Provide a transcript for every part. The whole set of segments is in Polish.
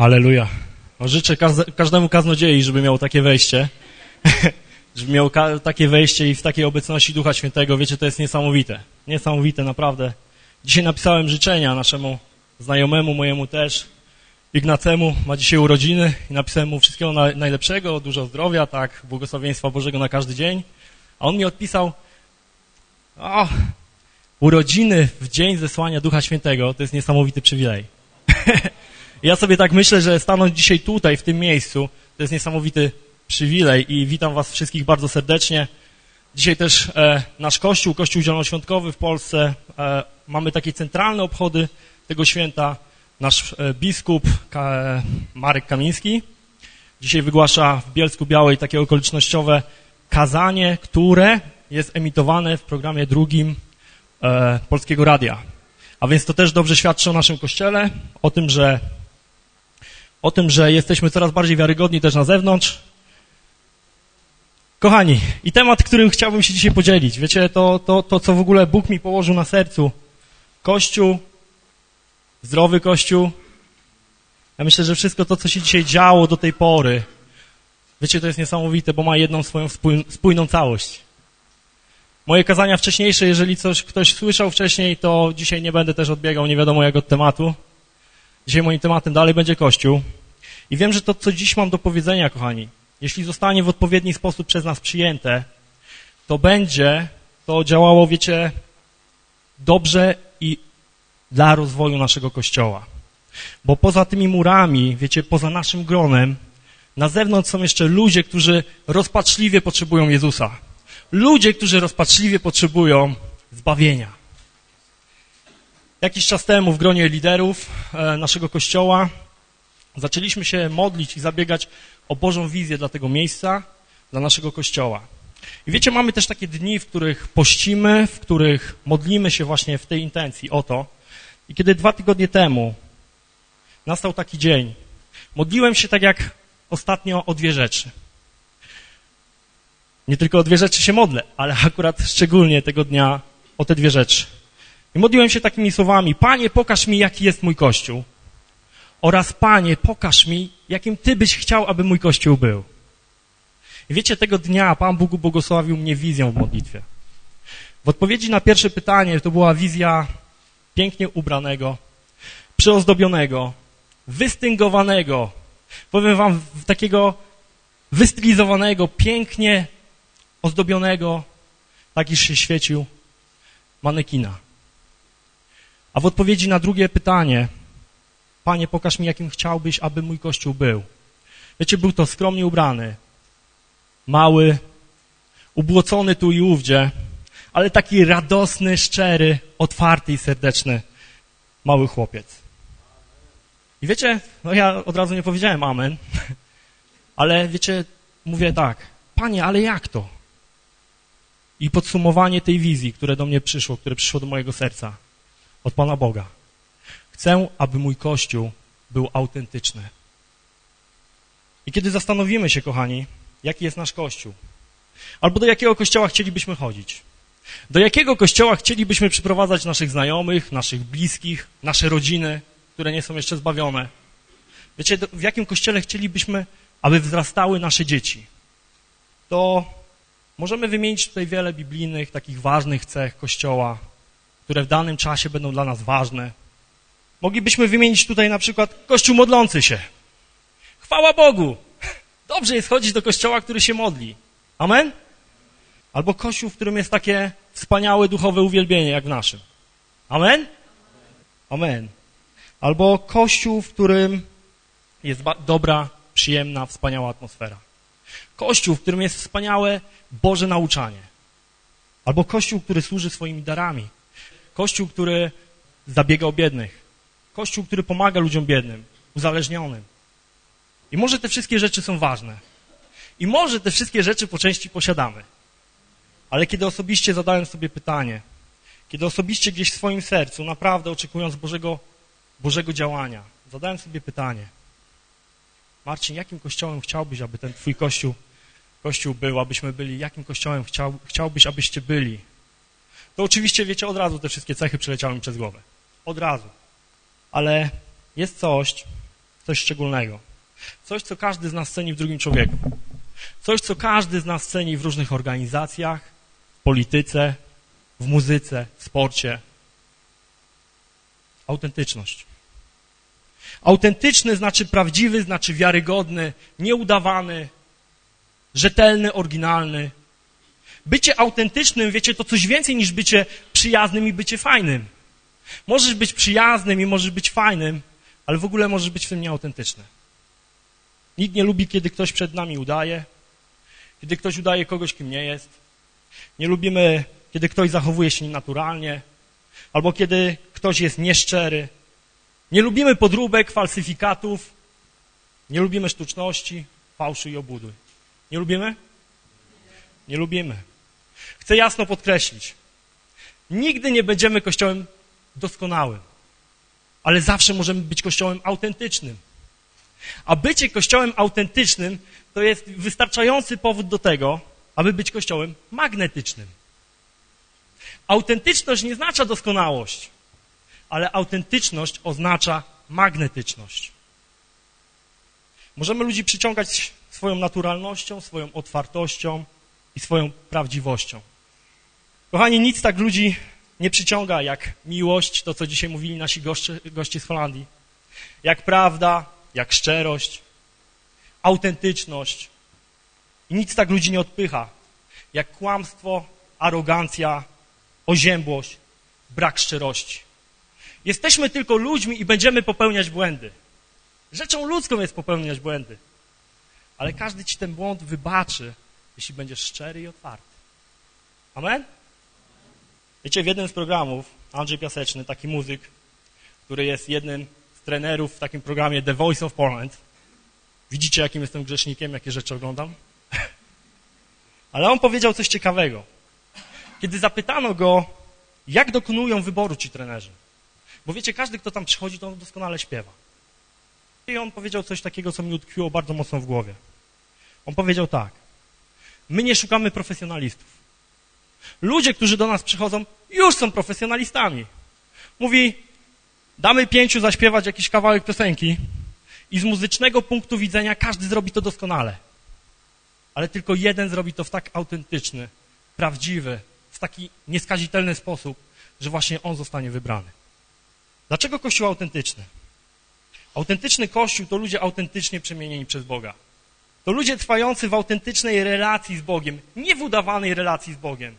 Aleluja. Życzę każdemu kaznodziei, żeby miał takie wejście, żeby miał takie wejście i w takiej obecności Ducha Świętego. Wiecie, to jest niesamowite. Niesamowite, naprawdę. Dzisiaj napisałem życzenia naszemu znajomemu, mojemu też, Ignacemu. Ma dzisiaj urodziny i napisałem mu wszystkiego najlepszego, dużo zdrowia, tak, błogosławieństwa Bożego na każdy dzień. A on mi odpisał, o, urodziny w dzień zesłania Ducha Świętego to jest niesamowity przywilej. ja sobie tak myślę, że stanąć dzisiaj tutaj, w tym miejscu, to jest niesamowity przywilej i witam was wszystkich bardzo serdecznie. Dzisiaj też e, nasz Kościół, Kościół Zielonoświątkowy w Polsce, e, mamy takie centralne obchody tego święta. Nasz e, biskup Ka Marek Kamiński dzisiaj wygłasza w Bielsku Białej takie okolicznościowe kazanie, które jest emitowane w programie drugim e, Polskiego Radia. A więc to też dobrze świadczy o naszym Kościele, o tym, że o tym, że jesteśmy coraz bardziej wiarygodni też na zewnątrz. Kochani, i temat, którym chciałbym się dzisiaj podzielić, wiecie, to, to, to co w ogóle Bóg mi położył na sercu. Kościół, zdrowy Kościół. Ja myślę, że wszystko to, co się dzisiaj działo do tej pory, wiecie, to jest niesamowite, bo ma jedną swoją spójną całość. Moje kazania wcześniejsze, jeżeli coś ktoś słyszał wcześniej, to dzisiaj nie będę też odbiegał nie wiadomo jak od tematu. Dzisiaj moim tematem dalej będzie Kościół. I wiem, że to, co dziś mam do powiedzenia, kochani, jeśli zostanie w odpowiedni sposób przez nas przyjęte, to będzie to działało, wiecie, dobrze i dla rozwoju naszego Kościoła. Bo poza tymi murami, wiecie, poza naszym gronem, na zewnątrz są jeszcze ludzie, którzy rozpaczliwie potrzebują Jezusa. Ludzie, którzy rozpaczliwie potrzebują zbawienia. Jakiś czas temu w gronie liderów e, naszego kościoła zaczęliśmy się modlić i zabiegać o Bożą wizję dla tego miejsca, dla naszego kościoła. I wiecie, mamy też takie dni, w których pościmy, w których modlimy się właśnie w tej intencji o to. I kiedy dwa tygodnie temu nastał taki dzień, modliłem się tak jak ostatnio o dwie rzeczy. Nie tylko o dwie rzeczy się modlę, ale akurat szczególnie tego dnia o te dwie rzeczy. I modliłem się takimi słowami, Panie, pokaż mi, jaki jest mój Kościół. Oraz Panie, pokaż mi, jakim Ty byś chciał, aby mój Kościół był. I wiecie, tego dnia Pan Bóg błogosławił mnie wizją w modlitwie. W odpowiedzi na pierwsze pytanie to była wizja pięknie ubranego, przyozdobionego, wystyngowanego, powiem wam, takiego wystylizowanego, pięknie ozdobionego, tak iż się świecił, manekina. A w odpowiedzi na drugie pytanie, Panie, pokaż mi, jakim chciałbyś, aby mój Kościół był. Wiecie, był to skromnie ubrany, mały, ubłocony tu i ówdzie, ale taki radosny, szczery, otwarty i serdeczny mały chłopiec. I wiecie, no ja od razu nie powiedziałem amen, ale wiecie, mówię tak, Panie, ale jak to? I podsumowanie tej wizji, które do mnie przyszło, które przyszło do mojego serca od Pana Boga. Chcę, aby mój Kościół był autentyczny. I kiedy zastanowimy się, kochani, jaki jest nasz Kościół, albo do jakiego Kościoła chcielibyśmy chodzić, do jakiego Kościoła chcielibyśmy przyprowadzać naszych znajomych, naszych bliskich, nasze rodziny, które nie są jeszcze zbawione, wiecie, w jakim Kościele chcielibyśmy, aby wzrastały nasze dzieci, to możemy wymienić tutaj wiele biblijnych, takich ważnych cech Kościoła, które w danym czasie będą dla nas ważne. Moglibyśmy wymienić tutaj na przykład Kościół modlący się. Chwała Bogu! Dobrze jest chodzić do kościoła, który się modli. Amen? Albo kościół, w którym jest takie wspaniałe duchowe uwielbienie, jak w naszym. Amen? Amen. Albo kościół, w którym jest dobra, przyjemna, wspaniała atmosfera. Kościół, w którym jest wspaniałe Boże nauczanie. Albo kościół, który służy swoimi darami. Kościół, który zabiega o biednych. Kościół, który pomaga ludziom biednym, uzależnionym. I może te wszystkie rzeczy są ważne. I może te wszystkie rzeczy po części posiadamy. Ale kiedy osobiście zadałem sobie pytanie, kiedy osobiście gdzieś w swoim sercu, naprawdę oczekując Bożego, Bożego działania, zadałem sobie pytanie, Marcin, jakim kościołem chciałbyś, aby ten twój kościół, kościół był, abyśmy byli? Jakim kościołem chciał, chciałbyś, abyście byli? To oczywiście, wiecie, od razu te wszystkie cechy przeleciały mi przez głowę. Od razu. Ale jest coś, Coś szczególnego. Coś, co każdy z nas ceni w drugim człowieku. Coś, co każdy z nas ceni w różnych organizacjach, w polityce, w muzyce, w sporcie. Autentyczność. Autentyczny znaczy prawdziwy, znaczy wiarygodny, nieudawany, rzetelny, oryginalny. Bycie autentycznym, wiecie, to coś więcej niż bycie przyjaznym i bycie fajnym. Możesz być przyjaznym i możesz być fajnym, ale w ogóle możesz być w tym nieautentyczny. Nikt nie lubi, kiedy ktoś przed nami udaje, kiedy ktoś udaje kogoś, kim nie jest. Nie lubimy, kiedy ktoś zachowuje się nienaturalnie, albo kiedy ktoś jest nieszczery. Nie lubimy podróbek, falsyfikatów, nie lubimy sztuczności, fałszy i obudy. Nie lubimy? Nie lubimy. Chcę jasno podkreślić. Nigdy nie będziemy kościołem doskonałym, ale zawsze możemy być kościołem autentycznym. A bycie kościołem autentycznym to jest wystarczający powód do tego, aby być kościołem magnetycznym. Autentyczność nie oznacza doskonałość, ale autentyczność oznacza magnetyczność. Możemy ludzi przyciągać swoją naturalnością, swoją otwartością i swoją prawdziwością. Kochani, nic tak ludzi nie przyciąga jak miłość, to co dzisiaj mówili nasi goście, goście z Holandii, jak prawda, jak szczerość, autentyczność. I nic tak ludzi nie odpycha, jak kłamstwo, arogancja, oziębłość, brak szczerości. Jesteśmy tylko ludźmi i będziemy popełniać błędy. Rzeczą ludzką jest popełniać błędy. Ale każdy ci ten błąd wybaczy, jeśli będziesz szczery i otwarty. Amen? Wiecie, w jednym z programów Andrzej Piaseczny, taki muzyk, który jest jednym z trenerów w takim programie The Voice of Poland. Widzicie, jakim jestem grzesznikiem, jakie rzeczy oglądam? Ale on powiedział coś ciekawego. Kiedy zapytano go, jak dokonują wyboru ci trenerzy. Bo wiecie, każdy, kto tam przychodzi, to on doskonale śpiewa. I on powiedział coś takiego, co mi utkwiło bardzo mocno w głowie. On powiedział tak. My nie szukamy profesjonalistów. Ludzie, którzy do nas przychodzą, już są profesjonalistami. Mówi, damy pięciu zaśpiewać jakiś kawałek piosenki i z muzycznego punktu widzenia każdy zrobi to doskonale. Ale tylko jeden zrobi to w tak autentyczny, prawdziwy, w taki nieskazitelny sposób, że właśnie on zostanie wybrany. Dlaczego Kościół autentyczny? Autentyczny Kościół to ludzie autentycznie przemienieni przez Boga. To ludzie trwający w autentycznej relacji z Bogiem. Nie w udawanej relacji z Bogiem,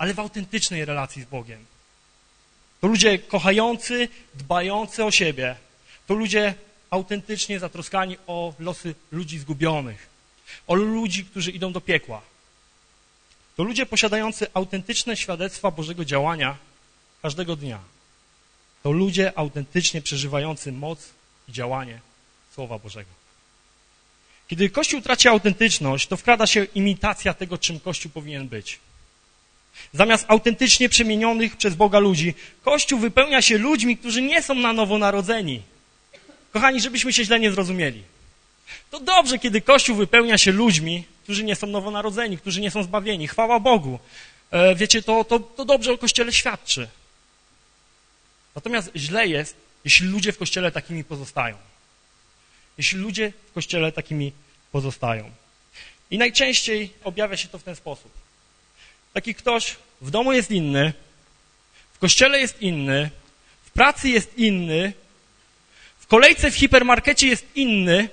ale w autentycznej relacji z Bogiem. To ludzie kochający, dbający o siebie. To ludzie autentycznie zatroskani o losy ludzi zgubionych. O ludzi, którzy idą do piekła. To ludzie posiadający autentyczne świadectwa Bożego działania każdego dnia. To ludzie autentycznie przeżywający moc i działanie Słowa Bożego. Kiedy Kościół traci autentyczność, to wkrada się imitacja tego, czym Kościół powinien być. Zamiast autentycznie przemienionych przez Boga ludzi, Kościół wypełnia się ludźmi, którzy nie są na nowo narodzeni. Kochani, żebyśmy się źle nie zrozumieli. To dobrze, kiedy Kościół wypełnia się ludźmi, którzy nie są nowonarodzeni, którzy nie są zbawieni. Chwała Bogu. E, wiecie, to, to, to dobrze o Kościele świadczy. Natomiast źle jest, jeśli ludzie w Kościele takimi pozostają. Jeśli ludzie w Kościele takimi pozostają. I najczęściej objawia się to w ten sposób. Taki ktoś w domu jest inny, w kościele jest inny, w pracy jest inny, w kolejce w hipermarkecie jest inny,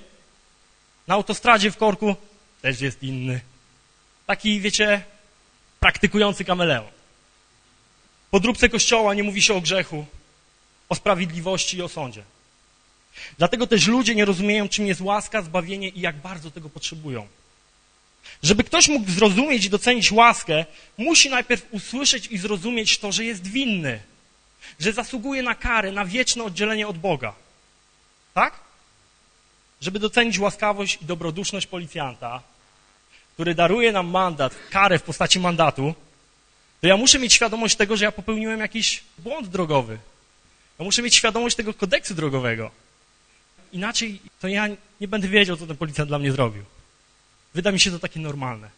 na autostradzie w korku też jest inny. Taki, wiecie, praktykujący kameleon. Po dróbce kościoła nie mówi się o grzechu, o sprawiedliwości i o sądzie. Dlatego też ludzie nie rozumieją, czym jest łaska, zbawienie i jak bardzo tego potrzebują. Żeby ktoś mógł zrozumieć i docenić łaskę, musi najpierw usłyszeć i zrozumieć to, że jest winny, że zasługuje na karę, na wieczne oddzielenie od Boga. Tak? Żeby docenić łaskawość i dobroduszność policjanta, który daruje nam mandat, karę w postaci mandatu, to ja muszę mieć świadomość tego, że ja popełniłem jakiś błąd drogowy. Ja muszę mieć świadomość tego kodeksu drogowego. Inaczej to ja nie będę wiedział, co ten policjant dla mnie zrobił. Wyda mi się to takie normalne.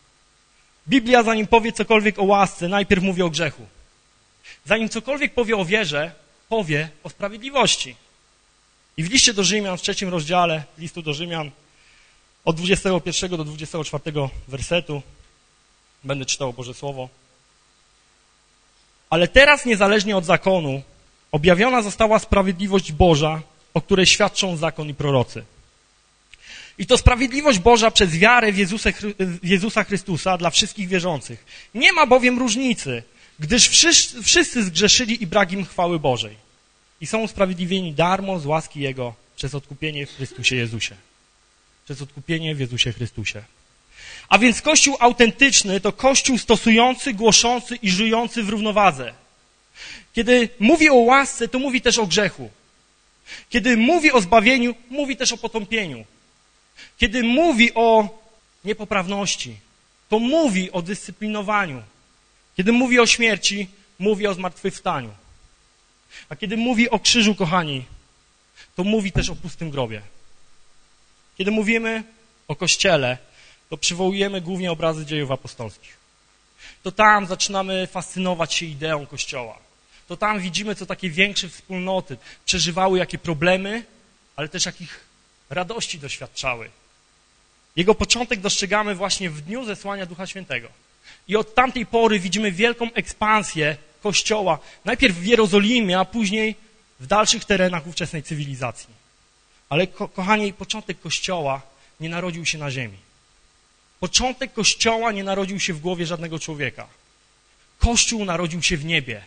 Biblia, zanim powie cokolwiek o łasce, najpierw mówi o grzechu. Zanim cokolwiek powie o wierze, powie o sprawiedliwości. I w liście do Rzymian, w trzecim rozdziale listu do Rzymian, od 21 do 24 wersetu, będę czytał Boże Słowo. Ale teraz, niezależnie od zakonu, objawiona została sprawiedliwość Boża, o której świadczą zakon i prorocy. I to sprawiedliwość Boża przez wiarę w Jezusa, Jezusa Chrystusa dla wszystkich wierzących. Nie ma bowiem różnicy, gdyż wszyscy, wszyscy zgrzeszyli i brak im chwały Bożej. I są usprawiedliwieni darmo z łaski Jego przez odkupienie w Chrystusie Jezusie. Przez odkupienie w Jezusie Chrystusie. A więc Kościół autentyczny to Kościół stosujący, głoszący i żyjący w równowadze. Kiedy mówi o łasce, to mówi też o grzechu. Kiedy mówi o zbawieniu, mówi też o potąpieniu. Kiedy mówi o niepoprawności, to mówi o dyscyplinowaniu. Kiedy mówi o śmierci, mówi o zmartwychwstaniu. A kiedy mówi o krzyżu, kochani, to mówi też o pustym grobie. Kiedy mówimy o Kościele, to przywołujemy głównie obrazy dziejów apostolskich. To tam zaczynamy fascynować się ideą Kościoła. To tam widzimy, co takie większe wspólnoty przeżywały, jakie problemy, ale też jakich radości doświadczały. Jego początek dostrzegamy właśnie w dniu zesłania Ducha Świętego. I od tamtej pory widzimy wielką ekspansję Kościoła. Najpierw w Jerozolimie, a później w dalszych terenach ówczesnej cywilizacji. Ale ko kochani, początek Kościoła nie narodził się na ziemi. Początek Kościoła nie narodził się w głowie żadnego człowieka. Kościół narodził się w niebie,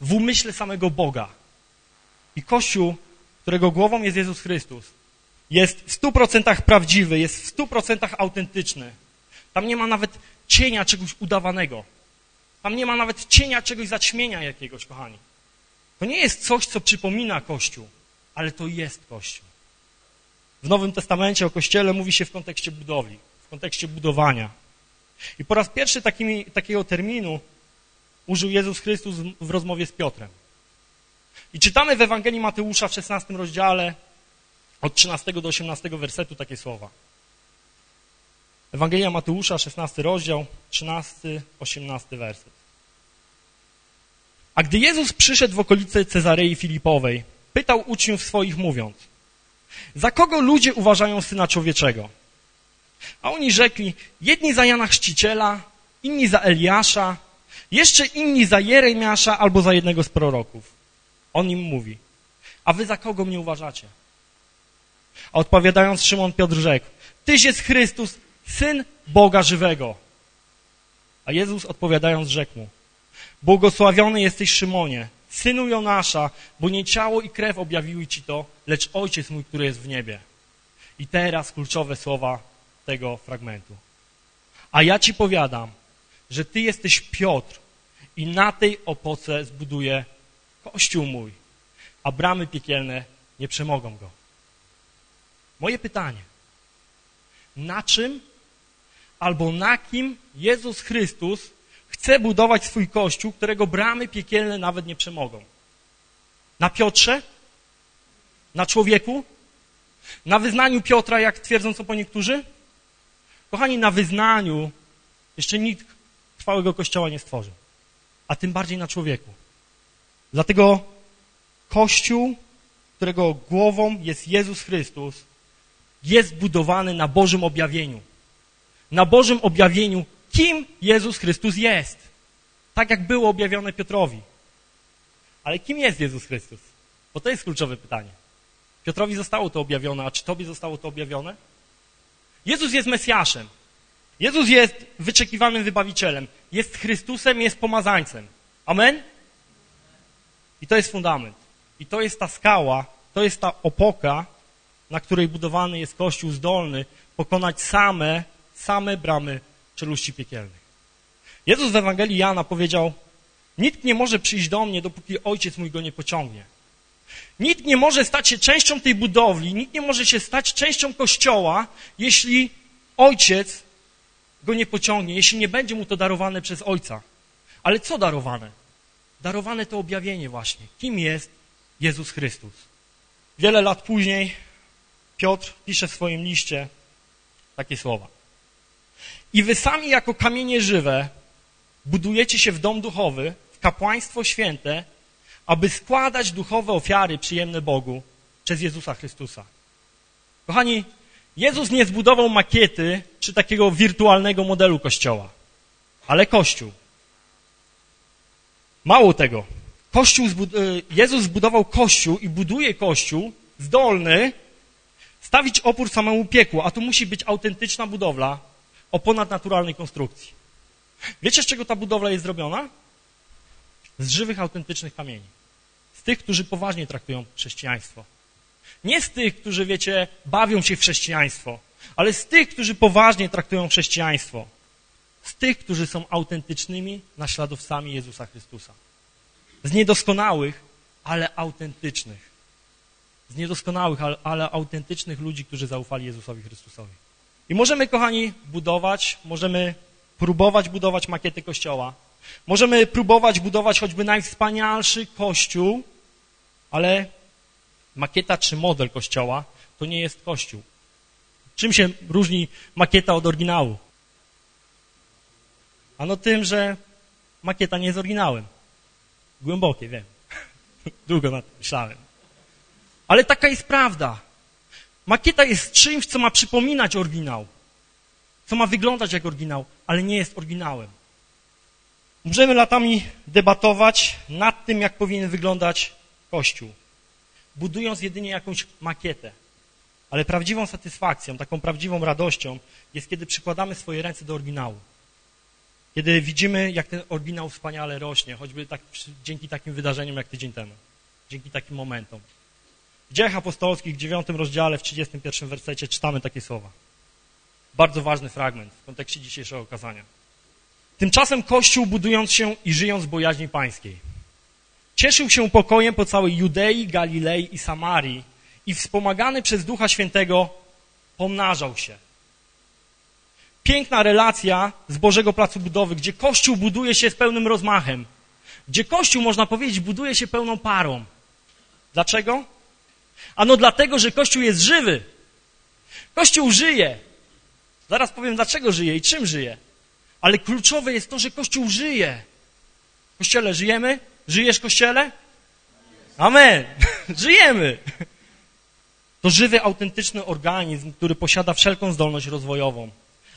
w umyśle samego Boga. I Kościół, którego głową jest Jezus Chrystus, jest w stu procentach prawdziwy, jest w stu procentach autentyczny. Tam nie ma nawet cienia czegoś udawanego. Tam nie ma nawet cienia czegoś zaćmienia jakiegoś, kochani. To nie jest coś, co przypomina Kościół, ale to jest Kościół. W Nowym Testamencie o Kościele mówi się w kontekście budowli, w kontekście budowania. I po raz pierwszy takimi, takiego terminu użył Jezus Chrystus w rozmowie z Piotrem. I czytamy w Ewangelii Mateusza w 16 rozdziale od 13 do 18 wersetu takie słowa. Ewangelia Mateusza, 16 rozdział, 13, 18 werset. A gdy Jezus przyszedł w okolice Cezarei Filipowej, pytał uczniów swoich mówiąc, za kogo ludzie uważają Syna Człowieczego? A oni rzekli, jedni za Jana Chrzciciela, inni za Eliasza, jeszcze inni za Jeremiasza albo za jednego z proroków. On im mówi, a wy za kogo mnie uważacie? A odpowiadając Szymon Piotr rzekł, Tyś jest Chrystus, Syn Boga żywego. A Jezus odpowiadając rzekł mu, błogosławiony jesteś Szymonie, synu Jonasza, bo nie ciało i krew objawiły ci to, lecz Ojciec mój, który jest w niebie. I teraz kluczowe słowa tego fragmentu. A ja ci powiadam, że ty jesteś Piotr i na tej opoce zbuduję Kościół mój, a bramy piekielne nie przemogą go. Moje pytanie. Na czym albo na kim Jezus Chrystus chce budować swój Kościół, którego bramy piekielne nawet nie przemogą? Na Piotrze? Na człowieku? Na wyznaniu Piotra, jak twierdzą co po niektórzy? Kochani, na wyznaniu jeszcze nikt trwałego Kościoła nie stworzył, a tym bardziej na człowieku. Dlatego Kościół, którego głową jest Jezus Chrystus, jest budowany na Bożym objawieniu. Na Bożym objawieniu, kim Jezus Chrystus jest. Tak jak było objawione Piotrowi. Ale kim jest Jezus Chrystus? Bo to jest kluczowe pytanie. Piotrowi zostało to objawione, a czy Tobie zostało to objawione? Jezus jest Mesjaszem. Jezus jest wyczekiwanym wybawicielem. Jest Chrystusem, jest pomazańcem. Amen? I to jest fundament. I to jest ta skała, to jest ta opoka, na której budowany jest Kościół zdolny pokonać same, same bramy czeluści piekielnych. Jezus w Ewangelii Jana powiedział, nikt nie może przyjść do mnie, dopóki Ojciec mój go nie pociągnie. Nikt nie może stać się częścią tej budowli, nikt nie może się stać częścią Kościoła, jeśli Ojciec go nie pociągnie, jeśli nie będzie mu to darowane przez Ojca. Ale co darowane? Darowane to objawienie właśnie. Kim jest Jezus Chrystus? Wiele lat później Piotr pisze w swoim liście takie słowa. I wy sami jako kamienie żywe budujecie się w dom duchowy, w kapłaństwo święte, aby składać duchowe ofiary przyjemne Bogu przez Jezusa Chrystusa. Kochani, Jezus nie zbudował makiety czy takiego wirtualnego modelu Kościoła, ale Kościół. Mało tego, Kościół, e, Jezus zbudował Kościół i buduje Kościół zdolny stawić opór samemu piekłu, a tu musi być autentyczna budowla o ponadnaturalnej konstrukcji. Wiecie, z czego ta budowla jest zrobiona? Z żywych, autentycznych kamieni. Z tych, którzy poważnie traktują chrześcijaństwo. Nie z tych, którzy, wiecie, bawią się w chrześcijaństwo, ale z tych, którzy poważnie traktują chrześcijaństwo. Z tych, którzy są autentycznymi naśladowcami Jezusa Chrystusa. Z niedoskonałych, ale autentycznych. Z niedoskonałych, ale, ale autentycznych ludzi, którzy zaufali Jezusowi Chrystusowi. I możemy, kochani, budować, możemy próbować budować makiety Kościoła. Możemy próbować budować choćby najwspanialszy Kościół, ale makieta czy model Kościoła to nie jest Kościół. Czym się różni makieta od oryginału? Ano tym, że makieta nie jest oryginałem. Głębokie, wiem. Długo nad tym myślałem. Ale taka jest prawda. Makieta jest czymś, co ma przypominać oryginał. Co ma wyglądać jak oryginał, ale nie jest oryginałem. Możemy latami debatować nad tym, jak powinien wyglądać Kościół, budując jedynie jakąś makietę. Ale prawdziwą satysfakcją, taką prawdziwą radością jest, kiedy przykładamy swoje ręce do oryginału. Kiedy widzimy, jak ten oryginał wspaniale rośnie, choćby tak, dzięki takim wydarzeniom jak tydzień temu, dzięki takim momentom. W Dziejach Apostolskich w 9 rozdziale, w 31 wersecie czytamy takie słowa. Bardzo ważny fragment w kontekście dzisiejszego okazania. Tymczasem Kościół, budując się i żyjąc w bojaźni pańskiej, cieszył się pokojem po całej Judei, Galilei i Samarii i wspomagany przez Ducha Świętego pomnażał się. Piękna relacja z Bożego Placu Budowy, gdzie Kościół buduje się z pełnym rozmachem, gdzie Kościół, można powiedzieć, buduje się pełną parą. Dlaczego? Ano dlatego, że Kościół jest żywy. Kościół żyje. Zaraz powiem, dlaczego żyje i czym żyje. Ale kluczowe jest to, że Kościół żyje. Kościele, żyjemy? Żyjesz, Kościele? Amen. Żyjemy. To żywy, autentyczny organizm, który posiada wszelką zdolność rozwojową.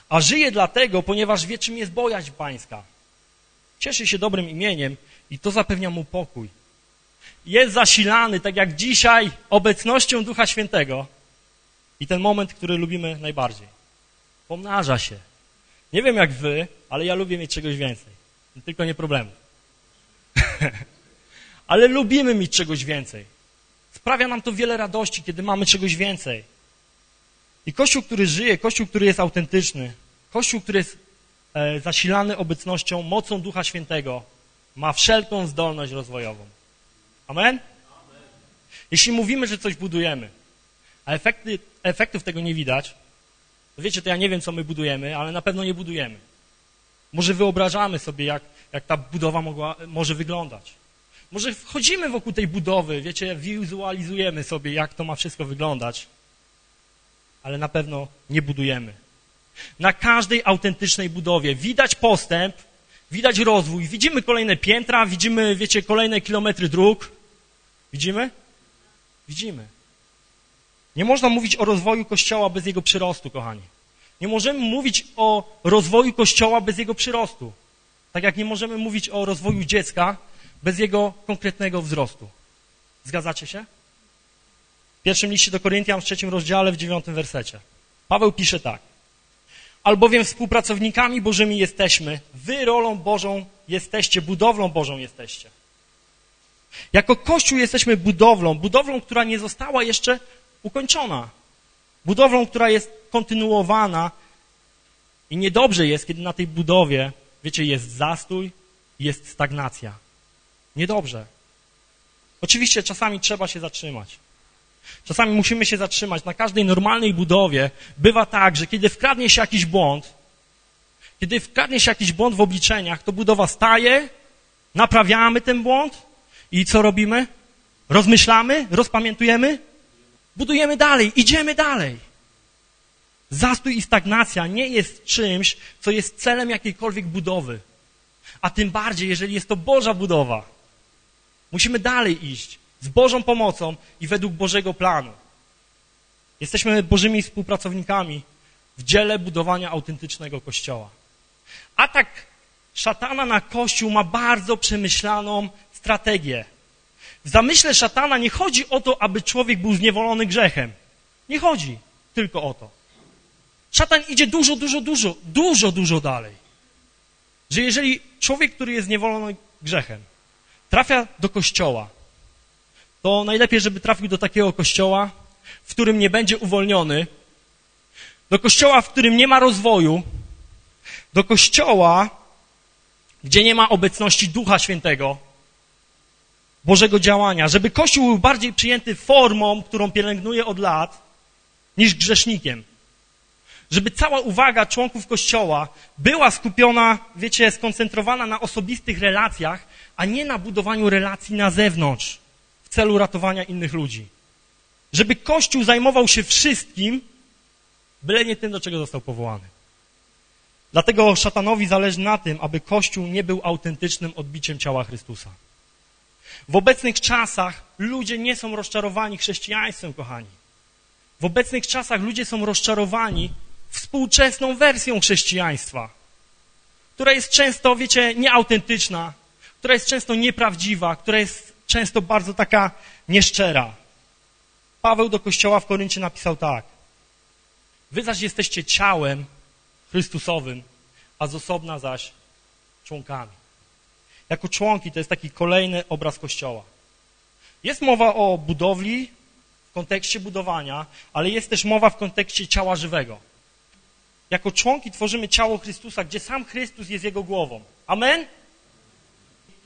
A żyje dlatego, ponieważ wie, czym jest bojaźń pańska. Cieszy się dobrym imieniem i to zapewnia mu pokój. Jest zasilany, tak jak dzisiaj, obecnością Ducha Świętego. I ten moment, który lubimy najbardziej. Pomnaża się. Nie wiem jak wy, ale ja lubię mieć czegoś więcej. Tylko nie problemu. ale lubimy mieć czegoś więcej. Sprawia nam to wiele radości, kiedy mamy czegoś więcej. I Kościół, który żyje, Kościół, który jest autentyczny, Kościół, który jest e, zasilany obecnością, mocą Ducha Świętego, ma wszelką zdolność rozwojową. Amen? Jeśli mówimy, że coś budujemy, a efekty, efektów tego nie widać, Wiecie, to ja nie wiem, co my budujemy, ale na pewno nie budujemy. Może wyobrażamy sobie, jak, jak ta budowa mogła, może wyglądać. Może wchodzimy wokół tej budowy, wiecie, wizualizujemy sobie, jak to ma wszystko wyglądać, ale na pewno nie budujemy. Na każdej autentycznej budowie widać postęp, widać rozwój, widzimy kolejne piętra, widzimy, wiecie, kolejne kilometry dróg. Widzimy? Widzimy. Nie można mówić o rozwoju Kościoła bez jego przyrostu, kochani. Nie możemy mówić o rozwoju Kościoła bez jego przyrostu. Tak jak nie możemy mówić o rozwoju dziecka bez jego konkretnego wzrostu. Zgadzacie się? W pierwszym liście do Koryntian w trzecim rozdziale, w dziewiątym wersecie. Paweł pisze tak. Albowiem współpracownikami Bożymi jesteśmy, wy rolą Bożą jesteście, budowlą Bożą jesteście. Jako Kościół jesteśmy budowlą, budowlą, która nie została jeszcze ukończona. Budowlą, która jest kontynuowana i niedobrze jest, kiedy na tej budowie, wiecie, jest zastój, jest stagnacja. Niedobrze. Oczywiście czasami trzeba się zatrzymać. Czasami musimy się zatrzymać. Na każdej normalnej budowie bywa tak, że kiedy wkradnie się jakiś błąd, kiedy wkradnie się jakiś błąd w obliczeniach, to budowa staje, naprawiamy ten błąd i co robimy? Rozmyślamy, rozpamiętujemy Budujemy dalej, idziemy dalej. Zastój i stagnacja nie jest czymś, co jest celem jakiejkolwiek budowy. A tym bardziej, jeżeli jest to Boża budowa. Musimy dalej iść. Z Bożą pomocą i według Bożego planu. Jesteśmy Bożymi współpracownikami w dziele budowania autentycznego Kościoła. Atak szatana na Kościół ma bardzo przemyślaną strategię. W zamyśle szatana nie chodzi o to, aby człowiek był zniewolony grzechem. Nie chodzi tylko o to. Szatan idzie dużo, dużo, dużo, dużo, dużo dalej. Że jeżeli człowiek, który jest zniewolony grzechem, trafia do kościoła, to najlepiej, żeby trafił do takiego kościoła, w którym nie będzie uwolniony, do kościoła, w którym nie ma rozwoju, do kościoła, gdzie nie ma obecności Ducha Świętego, Bożego działania, żeby Kościół był bardziej przyjęty formą, którą pielęgnuje od lat, niż grzesznikiem. Żeby cała uwaga członków Kościoła była skupiona, wiecie, skoncentrowana na osobistych relacjach, a nie na budowaniu relacji na zewnątrz celu ratowania innych ludzi. Żeby Kościół zajmował się wszystkim, byle nie tym, do czego został powołany. Dlatego szatanowi zależy na tym, aby Kościół nie był autentycznym odbiciem ciała Chrystusa. W obecnych czasach ludzie nie są rozczarowani chrześcijaństwem, kochani. W obecnych czasach ludzie są rozczarowani współczesną wersją chrześcijaństwa, która jest często, wiecie, nieautentyczna, która jest często nieprawdziwa, która jest często bardzo taka nieszczera. Paweł do kościoła w Koryncie napisał tak. Wy zaś jesteście ciałem Chrystusowym, a z osobna zaś członkami. Jako członki to jest taki kolejny obraz Kościoła. Jest mowa o budowli w kontekście budowania, ale jest też mowa w kontekście ciała żywego. Jako członki tworzymy ciało Chrystusa, gdzie sam Chrystus jest Jego głową. Amen?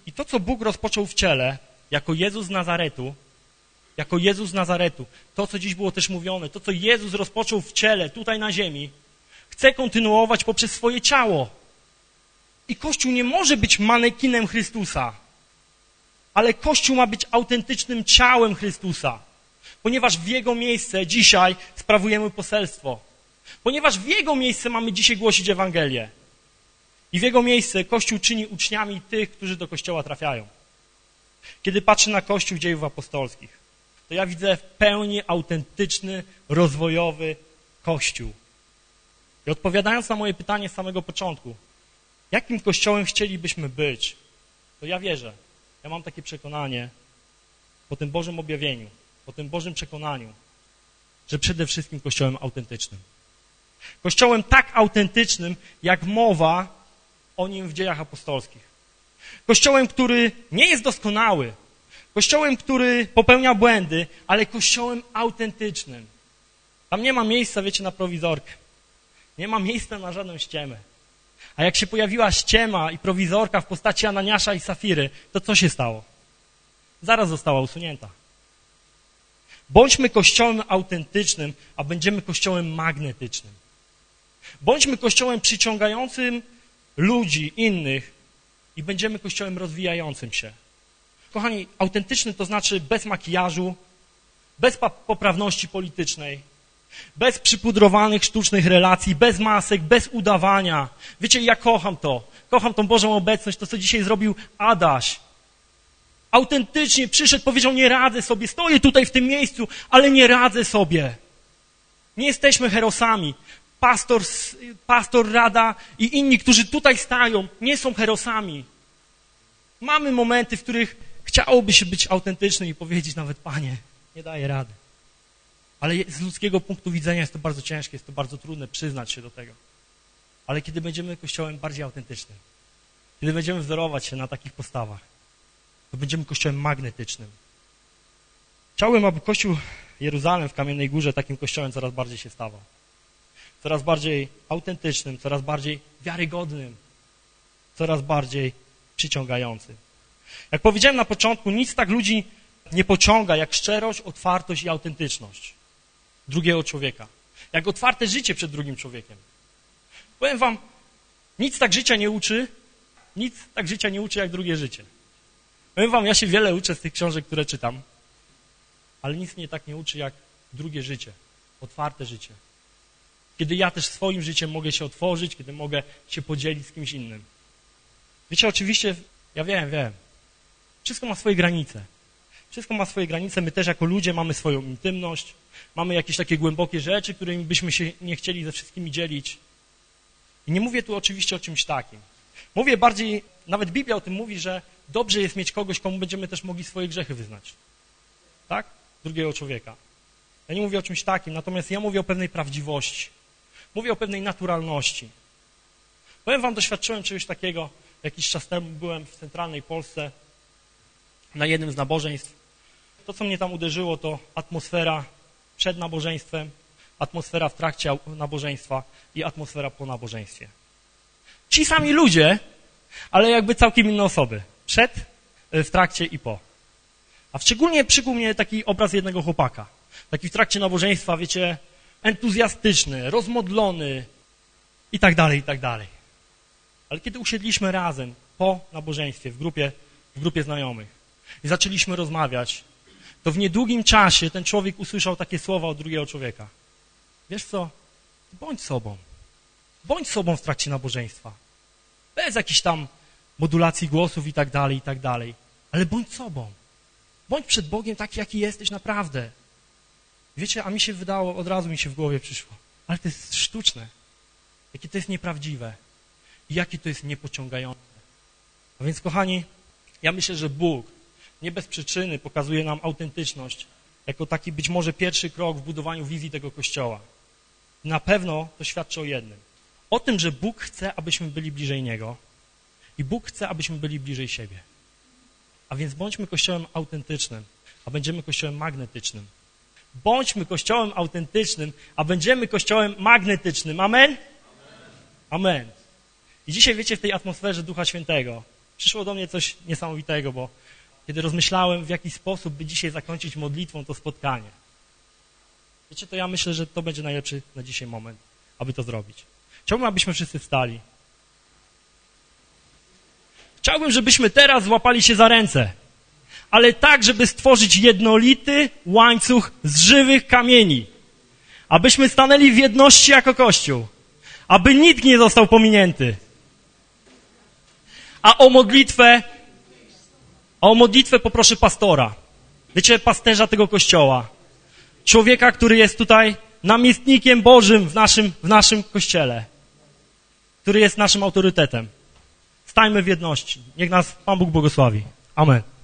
I to, co Bóg rozpoczął w ciele, jako Jezus Nazaretu, jako Jezus Nazaretu, to, co dziś było też mówione, to, co Jezus rozpoczął w ciele, tutaj na ziemi, chce kontynuować poprzez swoje ciało. I Kościół nie może być manekinem Chrystusa, ale Kościół ma być autentycznym ciałem Chrystusa, ponieważ w Jego miejsce dzisiaj sprawujemy poselstwo. Ponieważ w Jego miejsce mamy dzisiaj głosić Ewangelię. I w Jego miejsce Kościół czyni uczniami tych, którzy do Kościoła trafiają. Kiedy patrzę na Kościół dziejów apostolskich, to ja widzę w pełni autentyczny, rozwojowy Kościół. I odpowiadając na moje pytanie z samego początku, jakim kościołem chcielibyśmy być, to ja wierzę, ja mam takie przekonanie po tym Bożym objawieniu, po tym Bożym przekonaniu, że przede wszystkim kościołem autentycznym. Kościołem tak autentycznym, jak mowa o nim w dziejach apostolskich. Kościołem, który nie jest doskonały, kościołem, który popełnia błędy, ale kościołem autentycznym. Tam nie ma miejsca, wiecie, na prowizorkę. Nie ma miejsca na żadną ściemę. A jak się pojawiła ściema i prowizorka w postaci Ananiasza i Safiry, to co się stało? Zaraz została usunięta. Bądźmy kościołem autentycznym, a będziemy kościołem magnetycznym. Bądźmy kościołem przyciągającym ludzi, innych i będziemy kościołem rozwijającym się. Kochani, autentyczny to znaczy bez makijażu, bez poprawności politycznej, bez przypudrowanych, sztucznych relacji, bez masek, bez udawania. Wiecie, ja kocham to. Kocham tą Bożą obecność, to co dzisiaj zrobił Adaś. Autentycznie przyszedł, powiedział, nie radzę sobie, stoję tutaj w tym miejscu, ale nie radzę sobie. Nie jesteśmy herosami. Pastor, pastor, rada i inni, którzy tutaj stają, nie są herosami. Mamy momenty, w których chciałoby się być autentycznym i powiedzieć nawet, Panie, nie daję rady. Ale z ludzkiego punktu widzenia jest to bardzo ciężkie, jest to bardzo trudne przyznać się do tego. Ale kiedy będziemy kościołem bardziej autentycznym, kiedy będziemy wzorować się na takich postawach, to będziemy kościołem magnetycznym. Chciałbym, aby kościół Jeruzalem w Kamiennej Górze takim kościołem coraz bardziej się stawał. Coraz bardziej autentycznym, coraz bardziej wiarygodnym, coraz bardziej przyciągającym. Jak powiedziałem na początku, nic tak ludzi nie pociąga jak szczerość, otwartość i autentyczność drugiego człowieka. Jak otwarte życie przed drugim człowiekiem. Powiem wam, nic tak życia nie uczy, nic tak życia nie uczy jak drugie życie. Powiem wam, ja się wiele uczę z tych książek, które czytam, ale nic mnie tak nie uczy jak drugie życie, otwarte życie. Kiedy ja też swoim życiem mogę się otworzyć, kiedy mogę się podzielić z kimś innym. Wiecie, oczywiście, ja wiem, wiem, wszystko ma swoje granice. Wszystko ma swoje granice, my też jako ludzie mamy swoją intymność, mamy jakieś takie głębokie rzeczy, którymi byśmy się nie chcieli ze wszystkimi dzielić. I nie mówię tu oczywiście o czymś takim. Mówię bardziej, nawet Biblia o tym mówi, że dobrze jest mieć kogoś, komu będziemy też mogli swoje grzechy wyznać. Tak? Drugiego człowieka. Ja nie mówię o czymś takim, natomiast ja mówię o pewnej prawdziwości. Mówię o pewnej naturalności. Powiem wam, doświadczyłem czegoś takiego. Jakiś czas temu byłem w centralnej Polsce na jednym z nabożeństw. To, co mnie tam uderzyło, to atmosfera przed nabożeństwem, atmosfera w trakcie nabożeństwa i atmosfera po nabożeństwie. Ci sami ludzie, ale jakby całkiem inne osoby. Przed, e, w trakcie i po. A szczególnie przykuł mnie taki obraz jednego chłopaka. Taki w trakcie nabożeństwa, wiecie, entuzjastyczny, rozmodlony i tak dalej, i tak dalej. Ale kiedy usiedliśmy razem po nabożeństwie w grupie, w grupie znajomych i zaczęliśmy rozmawiać, to w niedługim czasie ten człowiek usłyszał takie słowa od drugiego człowieka. Wiesz co? Bądź sobą. Bądź sobą w trakcie nabożeństwa. Bez jakichś tam modulacji głosów i tak dalej, i tak dalej. Ale bądź sobą. Bądź przed Bogiem taki, jaki jesteś naprawdę. Wiecie, a mi się wydało, od razu mi się w głowie przyszło, ale to jest sztuczne. Jakie to jest nieprawdziwe. I jakie to jest niepociągające. A więc, kochani, ja myślę, że Bóg nie bez przyczyny pokazuje nam autentyczność jako taki być może pierwszy krok w budowaniu wizji tego Kościoła. Na pewno to świadczy o jednym. O tym, że Bóg chce, abyśmy byli bliżej Niego i Bóg chce, abyśmy byli bliżej siebie. A więc bądźmy Kościołem autentycznym, a będziemy Kościołem magnetycznym. Bądźmy Kościołem autentycznym, a będziemy Kościołem magnetycznym. Amen? Amen. I dzisiaj, wiecie, w tej atmosferze Ducha Świętego przyszło do mnie coś niesamowitego, bo kiedy rozmyślałem, w jaki sposób by dzisiaj zakończyć modlitwą to spotkanie. Wiecie, to ja myślę, że to będzie najlepszy na dzisiaj moment, aby to zrobić. Chciałbym, abyśmy wszyscy wstali. Chciałbym, żebyśmy teraz złapali się za ręce, ale tak, żeby stworzyć jednolity łańcuch z żywych kamieni. Abyśmy stanęli w jedności jako Kościół. Aby nikt nie został pominięty. A o modlitwę, a o modlitwę poproszę pastora. Wiecie, pasterza tego kościoła. Człowieka, który jest tutaj namiestnikiem Bożym w naszym, w naszym kościele. Który jest naszym autorytetem. Stajmy w jedności. Niech nas Pan Bóg błogosławi. Amen.